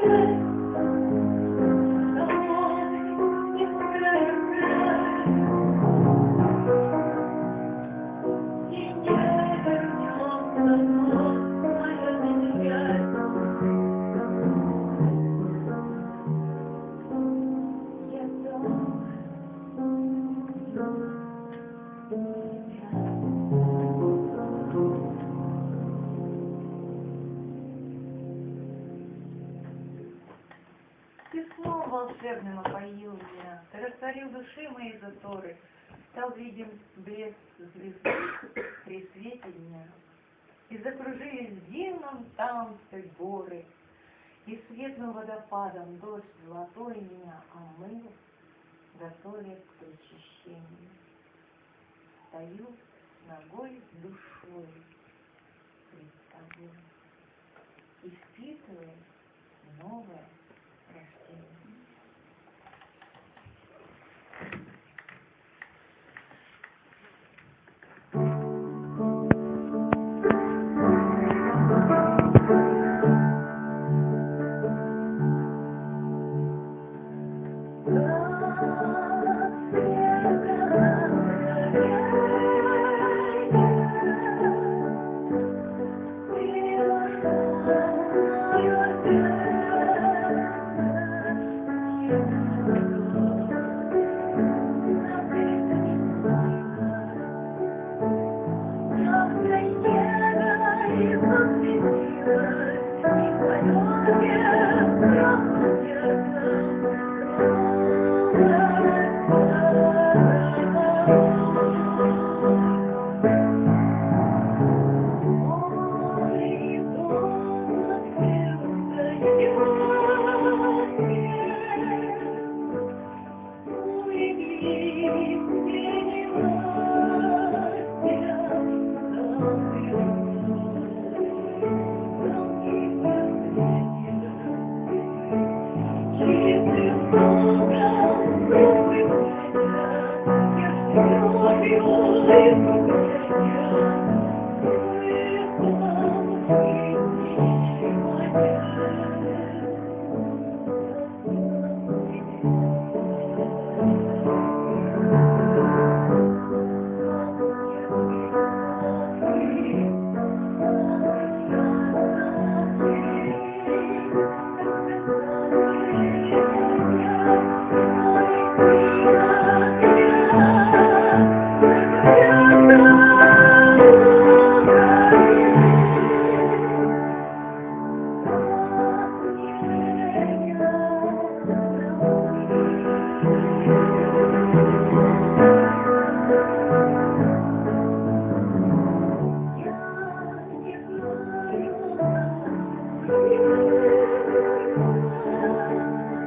Ты волшебным опоил меня, ты растворил души мои заторы, стал видим блеск звезды при свете дня. И закружились в дивном танце горы, и светлым водопадом дождь золотой меня омыл, готовясь к очищению. Стою ногой душой пред тобой и впитываю новое again. Deus, Deus, Deus.